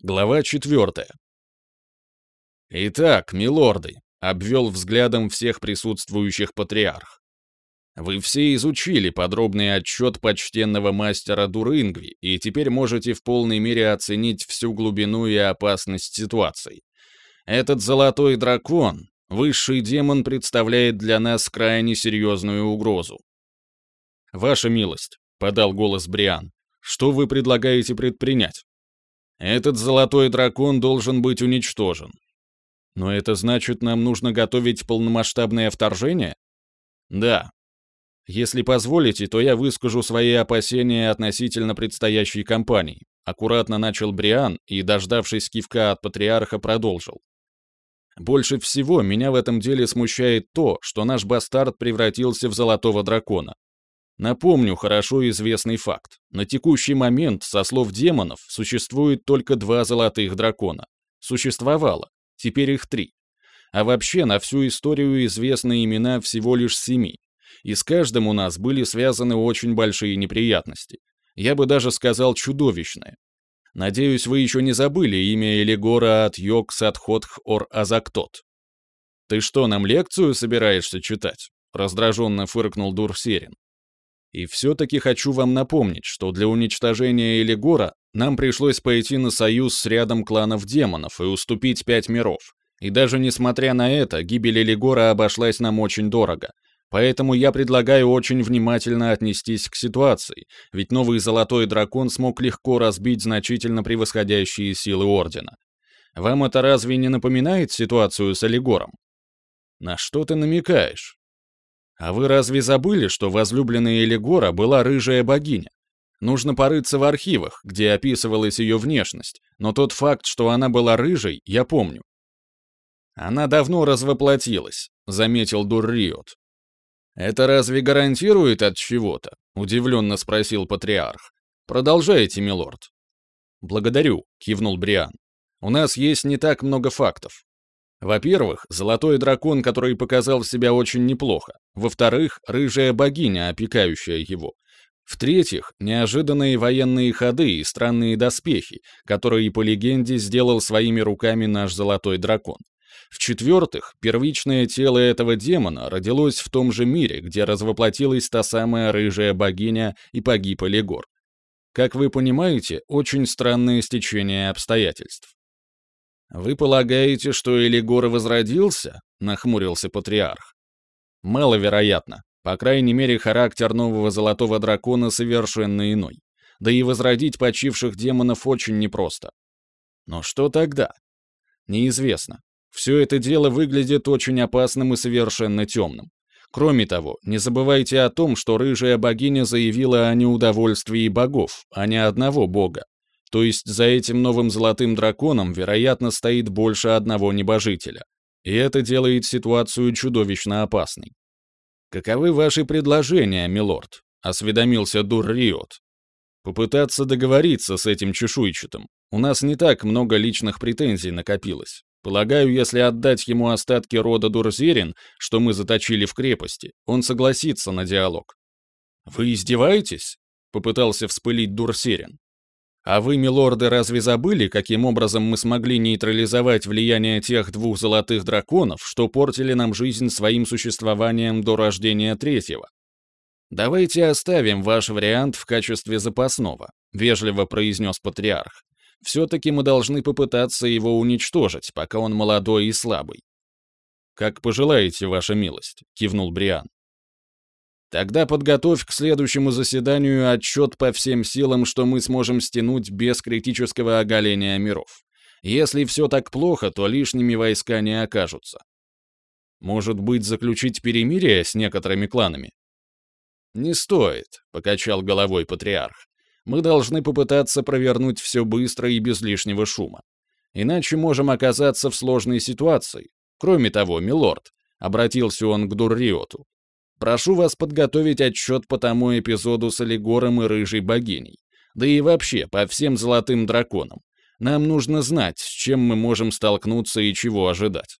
Глава четвертая. «Итак, милорды», — обвел взглядом всех присутствующих патриарх. «Вы все изучили подробный отчет почтенного мастера Дурингви и теперь можете в полной мере оценить всю глубину и опасность ситуации. Этот золотой дракон, высший демон, представляет для нас крайне серьезную угрозу». «Ваша милость», — подал голос Бриан, — «что вы предлагаете предпринять?» Этот золотой дракон должен быть уничтожен. Но это значит, нам нужно готовить полномасштабное вторжение? Да. Если позволите, то я выскажу свои опасения относительно предстоящей кампании. Аккуратно начал Бриан и, дождавшись кивка от патриарха, продолжил. Больше всего меня в этом деле смущает то, что наш бастард превратился в золотого дракона. Напомню хорошо известный факт. На текущий момент, со слов демонов, существует только два золотых дракона. Существовало. Теперь их три. А вообще на всю историю известны имена всего лишь семи. И с каждым у нас были связаны очень большие неприятности. Я бы даже сказал чудовищные. Надеюсь, вы еще не забыли имя Элигора от Йог Садходх Ор Азактот. «Ты что, нам лекцию собираешься читать?» — раздраженно фыркнул Дурсерин. И все-таки хочу вам напомнить, что для уничтожения Элигора нам пришлось пойти на союз с рядом кланов демонов и уступить пять миров. И даже несмотря на это, гибель Элигора обошлась нам очень дорого. Поэтому я предлагаю очень внимательно отнестись к ситуации, ведь новый Золотой Дракон смог легко разбить значительно превосходящие силы Ордена. Вам это разве не напоминает ситуацию с Элигором? На что ты намекаешь? А вы разве забыли, что возлюбленная Элигора была рыжая богиня? Нужно порыться в архивах, где описывалась ее внешность, но тот факт, что она была рыжей, я помню. Она давно развоплотилась, заметил Дурриот. Это разве гарантирует от чего-то? удивленно спросил патриарх. Продолжайте, милорд. Благодарю, кивнул Бриан. У нас есть не так много фактов. Во-первых, золотой дракон, который показал себя очень неплохо. Во-вторых, рыжая богиня, опекающая его. В-третьих, неожиданные военные ходы и странные доспехи, которые, по легенде, сделал своими руками наш золотой дракон. В-четвертых, первичное тело этого демона родилось в том же мире, где развоплотилась та самая рыжая богиня и погиб Элегор. Как вы понимаете, очень странное стечение обстоятельств. «Вы полагаете, что Элигор возродился?» — нахмурился патриарх. «Маловероятно. По крайней мере, характер нового золотого дракона совершенно иной. Да и возродить почивших демонов очень непросто. Но что тогда? Неизвестно. Все это дело выглядит очень опасным и совершенно темным. Кроме того, не забывайте о том, что рыжая богиня заявила о неудовольствии богов, а не одного бога. То есть за этим новым золотым драконом, вероятно, стоит больше одного небожителя. И это делает ситуацию чудовищно опасной. «Каковы ваши предложения, милорд?» — осведомился Дурриот. «Попытаться договориться с этим чешуйчатым. У нас не так много личных претензий накопилось. Полагаю, если отдать ему остатки рода Дурзерин, что мы заточили в крепости, он согласится на диалог». «Вы издеваетесь?» — попытался вспылить Дурсерин. А вы, милорды, разве забыли, каким образом мы смогли нейтрализовать влияние тех двух золотых драконов, что портили нам жизнь своим существованием до рождения третьего? Давайте оставим ваш вариант в качестве запасного, вежливо произнес патриарх. Все-таки мы должны попытаться его уничтожить, пока он молодой и слабый. «Как пожелаете, ваша милость», — кивнул Бриан. Тогда подготовь к следующему заседанию отчет по всем силам, что мы сможем стянуть без критического оголения миров. Если все так плохо, то лишними войска не окажутся. Может быть, заключить перемирие с некоторыми кланами? Не стоит, покачал головой патриарх. Мы должны попытаться провернуть все быстро и без лишнего шума. Иначе можем оказаться в сложной ситуации. Кроме того, милорд, обратился он к Дурриоту, Прошу вас подготовить отчет по тому эпизоду с Олигором и Рыжей Богиней. Да и вообще, по всем Золотым Драконам. Нам нужно знать, с чем мы можем столкнуться и чего ожидать.